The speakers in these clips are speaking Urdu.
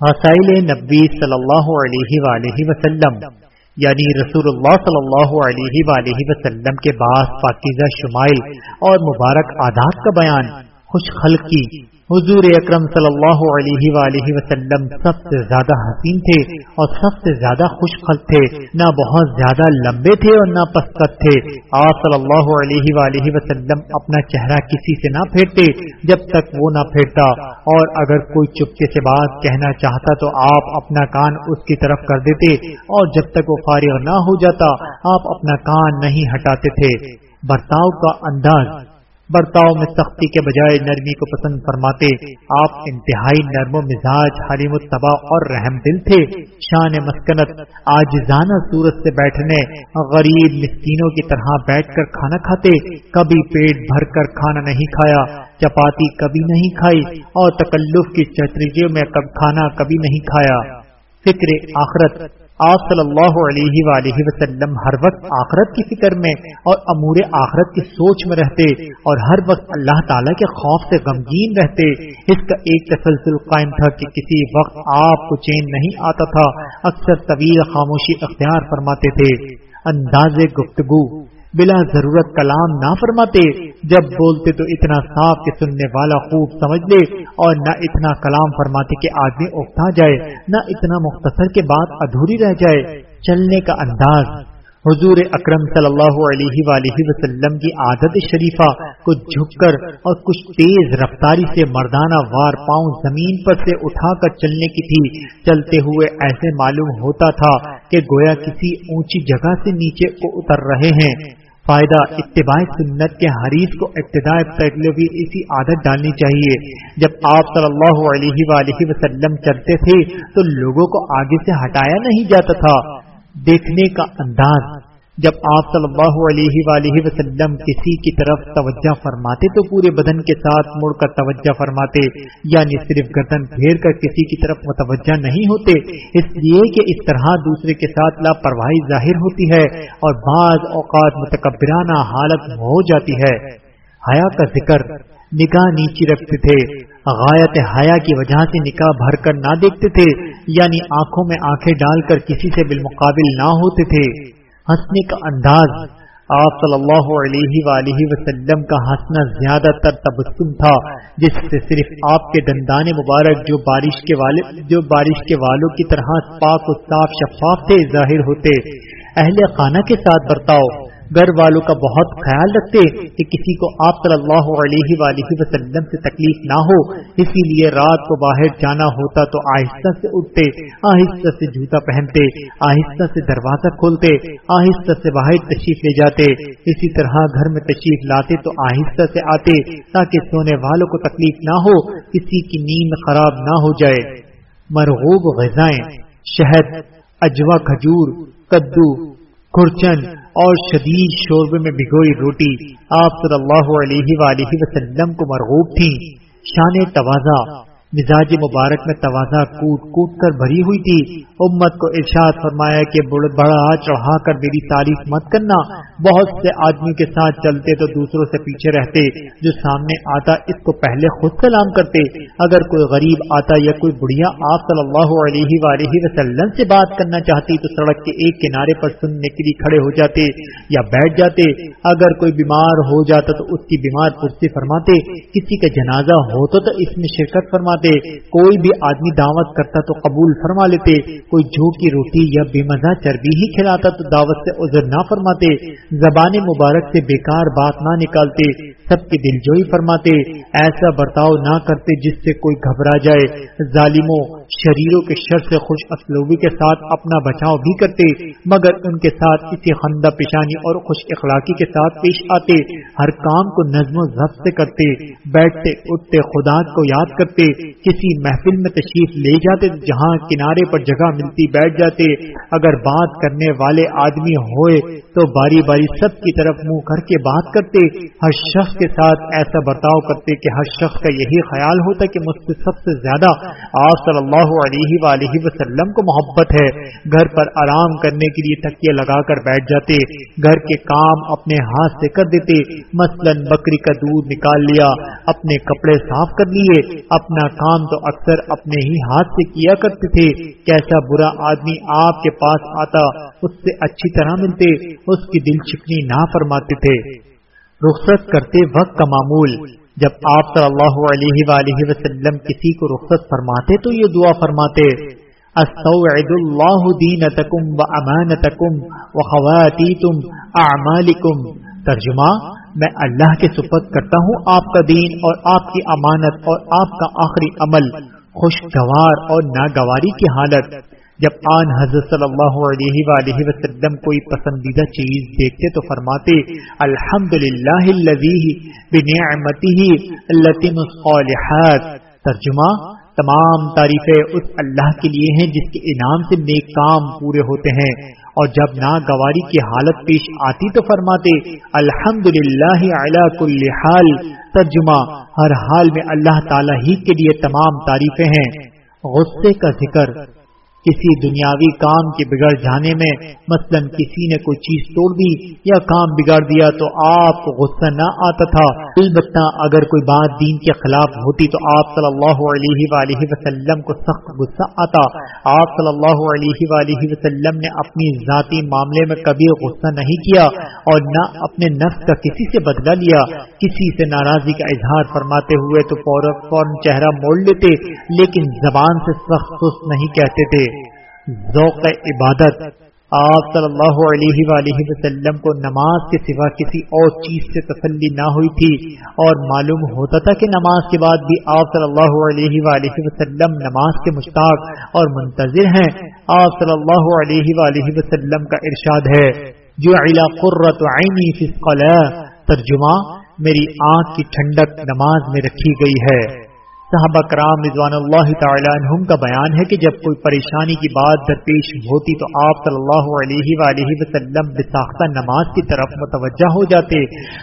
حسائل نبی صلی اللہ علیہ وآلہ وسلم یعنی رسول اللہ صلی اللہ علیہ وآلہ وسلم کے بعض پاکیزہ شمائل اور مبارک عادات کا بیان، خوش خلقی حضور اکرم صلی اللہ علیہ وآلہ وسلم سب سے زیادہ حسین تھے اور سب سے زیادہ خوش خلق تھے۔ نہ بہت زیادہ لمبے تھے اور نہ پسکت تھے۔ آپ صلی اللہ علیہ وآلہ وسلم اپنا چہرہ کسی سے نہ پھیرتے جب تک وہ نہ پھیرتا۔ اور اگر کوئی چپکے سے بات کہنا چاہتا تو آپ اپنا کان اس کی طرف کر دیتے اور جب تک وہ فارغ نہ ہو جاتا آپ اپنا کان نہیں ہٹاتے تھے۔ برتاؤ کا انداز برتاؤ میں سختی کے بجائے نرمی کو پسند فرماتے، آپ انتہائی نرم و مزاج، حلیم الطبا اور رحم دل تھے۔ شان مسکنت آج زانہ سورت سے بیٹھنے، غریب مسکینوں کی طرح بیٹھ کر کھانا کھاتے۔ کبھی پیٹ بھر کر کھانا نہیں کھایا، چپاتی کبھی نہیں کھائی اور تکلف کی چتریجیوں میں کھانا کبھی نہیں کھایا۔ فکر آخرت آپ صلی اللہ علیہ وآلہ وسلم ہر وقت آخرت کی فکر میں اور امور آخرت کی سوچ میں رہتے اور ہر وقت اللہ تعالیٰ کے خوف سے غمگین رہتے، اس کا ایک تسلسل قائم تھا کہ کسی وقت آپ کو چین نہیں آتا تھا، اکثر طویل خاموشی اختیار فرماتے تھے۔ انداز گفتگو بلا ضرورت کلام نہ فرماتے، جب بولتے تو اتنا صاف کہ سننے والا خوب سمجھ لے اور نہ اتنا کلام فرماتے کہ آدمی اکتا جائے، نہ اتنا مختصر کے بعد ادھوری رہ جائے۔ چلنے کا انداز۔ حضور اکرم صلی اللہ علیہ وآلہ وسلم کی عادت شریفہ کو جھک کر اور کچھ تیز رفتاری سے مردانہ وار پاؤں زمین پر سے اٹھا کر چلنے کی تھی۔ چلتے ہوئے ایسے معلوم ہوتا تھا کہ گویا کسی اونچی جگہ سے نیچے کو اتر رہے ہیں۔ فائدہ اتباع سنت کے حریف کو ابتدا پیغلوی اسی عادت ڈالنی چاہیے۔ جب آپ صلی اللہ علیہ وآلہ وسلم چلتے تھے تو لوگوں کو آگے سے ہٹایا نہیں جاتا تھا۔ دیکھنے کا انداز۔ جب آپ صلی اللہ علیہ وآلہ وسلم کسی کی طرف توجہ فرماتے تو پورے بدن کے ساتھ مڑ کر توجہ فرماتے یعنی صرف گردن پھیر کر کسی کی طرف متوجہ نہیں ہوتے، اس لیے کہ اس طرح دوسرے کے ساتھ لاپرواہی ظاہر ہوتی ہے اور بعض اوقات متکبرانہ حالت ہو جاتی ہے۔ حیا کا ذکر، نگاہ نیچی رکھتے تھے، غایت حیا کی وجہ سے نکاح بھر کر نہ دیکھتے تھے یعنی آنکھوں میں آنکھیں ڈال کر کسی سے بالمقابل نہ ہوتے تھے۔ ہنسنے کا انداز۔ آپ صلی اللہ علیہ وآلہ وسلم کا ہنسنا زیادہ تر تبسم تھا، جس سے صرف آپ کے دندان مبارک جو بارش کے والے جو بارش کے والوں کی طرح پاک و صاف شفاف سے ظاہر ہوتے۔ اہل خانہ کے ساتھ برتاؤ۔ گھر والوں کا بہت خیال رکھتے کہ کسی کو آپ صلی اللہ علیہ وآلہ وسلم سے تکلیف نہ ہو، اسی لیے رات کو باہر جانا ہوتا تو آہستہ سے اٹھتے، آہستہ سے جوتا پہنتے، آہستہ سے دروازہ کھولتے، آہستہ سے باہر تشریف لے جاتے۔ اسی طرح گھر میں تشریف لاتے تو آہستہ سے آتے تاکہ سونے والوں کو تکلیف نہ ہو، کسی کی نیند خراب نہ ہو جائے۔ مرغوب غذائیں، شہد، اجوا کھجور، کدو کھرچن اور شدید شوربے میں بھگوئی روٹی آپ صلی اللہ علیہ وآلہ وسلم کو مرغوب تھی شان توازا مزاج مبارک میں توازا کوٹ کوٹ کر بھری ہوئی تھی۔ امت کو ارشاد فرمایا کہ بڑا چڑھا کر میری تعریف مت کرنا۔ بہت سے آدمی کے ساتھ چلتے تو دوسروں سے پیچھے رہتے، جو سامنے آتا اس کو پہلے خود سلام کرتے۔ اگر کوئی غریب آتا یا کوئی بڑھیا، آپ صلی اللہ علیہ وآلہ وسلم سے بات کرنا چاہتی تو سڑک کے ایک کنارے پر سننے کے لیے کھڑے ہو جاتے یا بیٹھ جاتے۔ اگر کوئی بیمار ہو جاتا تو اس کی بیمار پرسی فرماتے۔ کسی کا جنازہ ہوتا تو اس میں شرکت فرماتے۔ کوئی بھی آدمی دعوت کرتا تو قبول فرما لیتے، کوئی جھوکی روٹی یا بے مزہ چربی ہی کھلاتا تو دعوت سے عذر نہ فرماتے، زبان مبارک سے بیکار بات نہ نکالتے، سب کی دل جوئی فرماتے، ایسا برتاؤ نہ کرتے جس سے کوئی گھبرا جائے، ظالموں شریروں کے شر سے خوش اسلوبی کے ساتھ اپنا بچاؤ بھی کرتے، مگر ان کے ساتھ کسی خندہ پیشانی اور خوش اخلاقی کے ساتھ پیش آتے، ہر کام کو نظم و ضبط سے کرتے، بیٹھتے، اٹھتے، خدا کو یاد کرتے، کسی محفل میں تشریف لے جاتے، جہاں کنارے پر جگہ ملتی، بیٹھ جاتے۔ اگر بات کرنے والے آدمی ہوئے تو باری باری سب کی طرف منہ کر کے بات کرتے۔ ہر شخص کے ساتھ ایسا برتاؤ کرتے کہ ہر شخص کا یہی خیال ہوتا کہ مجھ سے سب سے زیادہ آپ صلی اللہ علیہ وآلہ وسلم کو محبت ہے۔ گھر پر آرام کرنے کے لیے تکیے لگا کر بیٹھ جاتے۔ گھر کے کام اپنے ہاتھ سے کر دیتے۔ مثلا بکری کا دودھ نکال لیا، اپنے کپڑے صاف کر لیے۔ اپنا کام تو اکثر اپنے ہی ہاتھ سے کیا کرتے تھے۔ کیسا برا آدمی آپ کے پاس آتا، اس سے اچھی طرح ملتے۔ اس کی دل چکنی نہ فرماتے تھے۔ رخصت کرتے وقت کا معمول۔ جب آپ صلی اللہ علیہ وآلہ وسلم کسی کو رخصت فرماتے تو یہ دعا فرماتے استوعد اللہ دینتکم و امانتکم و خواتیتم اعمالکم. ترجمہ، میں اللہ کے سپت کرتا ہوں آپ کا دین اور آپ کی امانت اور آپ کا آخری عمل، خوشگوار اور ناگواری کی حالت. جب آن حضرت صلی اللہ علیہ وآلہ وسلم کوئی پسندیدہ چیز دیکھتے تو فرماتے الحمد للہ ترجمہ، تمام تعریفیں اس اللہ کے لیے ہیں جس کے انعام سے نیک کام پورے ہوتے ہیں۔ اور جب ناگواری کی حالت پیش آتی تو فرماتے الحمد للہ کل حال. ترجمہ، ہر حال میں اللہ تعالی ہی کے لیے تمام تعریفیں ہیں۔ غصے کا ذکر کسی دنیاوی کام کے بگڑ جانے میں مثلا کسی نے کوئی چیز توڑ دی یا کام بگاڑ دیا تو آپ کو غصہ نہ آتا تھا۔ البتہ اگر کوئی بات دین کے خلاف ہوتی تو آپ صلی اللہ علیہ وآلہ وسلم کو سخت غصہ آتا۔ آپ صلی اللہ علیہ وآلہ وسلم نے اپنی ذاتی معاملے میں کبھی غصہ نہیں کیا اور نہ اپنے نفس کا کسی سے بدلہ لیا۔ کسی سے ناراضی کا اظہار فرماتے ہوئے تو فوراً چہرہ موڑ لیتے، لیکن زبان سے سخت سست نہیں کہتے تھے۔ ذوق عبادت آپ صلی اللہ علیہ وآلہ وسلم کو نماز کے سوا کسی اور چیز سے تسلی نہ ہوئی تھی اور معلوم ہوتا تھا کہ نماز کے بعد بھی آپ صلی اللہ علیہ وآلہ وسلم نماز کے مشتاق اور منتظر ہیں۔ آپ صلی اللہ علیہ وآلہ وسلم کا ارشاد ہے جو قرۃ عینی فی ترجمہ، میری آنکھ کی ٹھنڈک نماز میں رکھی گئی ہے۔ صحابہ کرام رضوان اللہ تعالیٰ عنہم کا بیان ہے کہ جب کوئی پریشانی کی بات درپیش ہوتی تو آپ صلی اللہ علیہ وآلہ وسلم بساختہ نماز کی طرف متوجہ ہو جاتے۔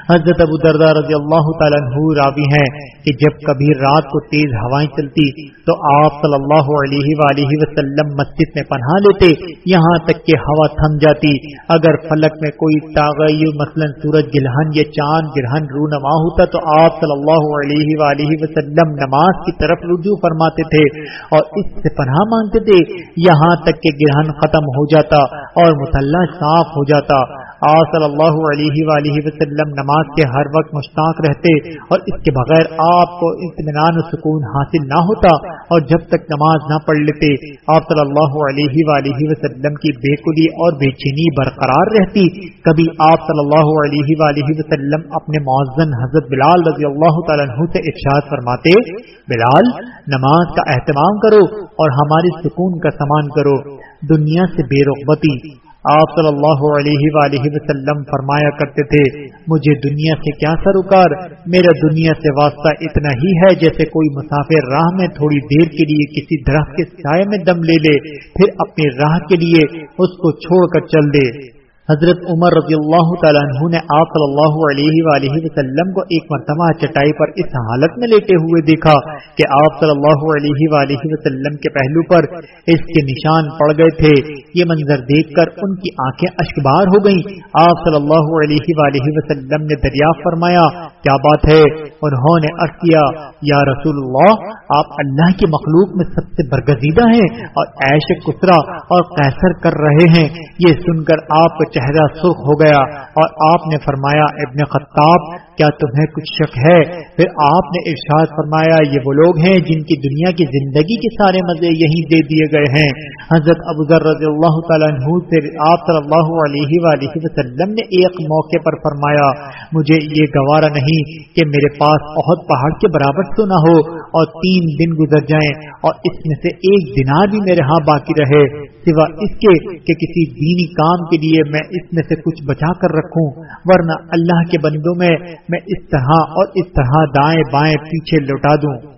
حضرت ابو دردہ رضی اللہ تعالیٰ عنہ راوی ہیں کہ جب کبھی رات کو تیز ہوائیں چلتی تو آپ صلی اللہ علیہ وآلہ وسلم مسجد میں پناہ لیتے۔ یہاں تک کہ ہوا تھم جاتی۔ اگر فلک میں کوئی تاغیر مثلا سورج گلہن یا چاند گرہن رونما ہوتا تو آپ صلی اللہ علیہ وآلہ وسلم نماز کی طرف رجوع فرماتے تھے اور اس سے پناہ مانگتے تھے، یہاں تک کہ گرہن ختم ہو جاتا اور مسلح صاف ہو جاتا۔ آپ صلی اللہ علیہ وآلہ وسلم نماز کے ہر وقت مشتاق رہتے اور اس کے بغیر آپ کو اطمینان و سکون حاصل نہ ہوتا اور جب تک نماز نہ پڑھ لیتے، آپ صلی اللہ علیہ وآلہ وسلم کی بے کلی اور بے چینی برقرار رہتی۔ کبھی آپ صلی اللہ علیہ وآلہ وسلم اپنے معذن حضرت بلال رضی اللہ تعالیٰ عنہ سے ارشاد فرماتے، بلال، نماز کا اہتمام کرو اور ہماری سکون کا سامان کرو۔ دنیا سے بے رغبتی آپ صلی اللہ علیہ وآلہ وسلم فرمایا کرتے تھے، مجھے دنیا سے کیا سروکار، میرا دنیا سے واسطہ اتنا ہی ہے جیسے کوئی مسافر راہ میں تھوڑی دیر کے لیے کسی درخت کے سائے میں دم لے لے، پھر اپنی راہ کے لیے اس کو چھوڑ کر چل دے۔ حضرت عمر رضی اللہ تعالیٰ عنہ نے آپ صلی اللہ علیہ وآلہ وسلم کو ایک مرتبہ چٹائی پر اس حالت میں لیٹے ہوئے دیکھا کہ آپ صلی اللہ علیہ وآلہ وسلم کے پہلو پر اس کے نشان پڑ گئے تھے۔ یہ منظر دیکھ کر ان کی آنکھیں اشکبار ہو گئیں۔ آپ صلی اللہ علیہ وآلہ وسلم نے دریافت فرمایا، کیا بات ہے؟ انہوں نے عرض کیا، یا رسول اللہ، آپ اللہ کی مخلوق میں سب سے برگزیدہ ہیں اور ایش کسرا اور قیصر کر رہے ہیں۔ یہ سن کر آپ کو چہرہ سرخ ہو گیا اور آپ نے فرمایا، ابن خطاب، کیا تمہیں کچھ شک ہے؟ پھر آپ نے ارشاد فرمایا، یہ وہ لوگ ہیں جن کی دنیا کی زندگی کے سارے مزے یہی دے دیے گئے ہیں. حضرت ابو ذر رضی اللہ تعالیٰ عنہ سے آپ صلی اللہ علیہ وآلہ وسلم نے ایک موقع پر فرمایا، مجھے یہ گوارا نہیں کہ میرے پاس بہت پہاڑ کے برابر تو نہ ہو اور تین دن گزر جائیں اور اس میں سے ایک دینار بھی میرے ہاں باقی رہے، سوا اس کے کہ کسی دینی کام کے لیے میں اس میں سے کچھ بچا کر رکھوں، ورنہ اللہ کے بندوں میں میں اس طرح اور اس طرح دائیں بائیں پیچھے لوٹا دوں۔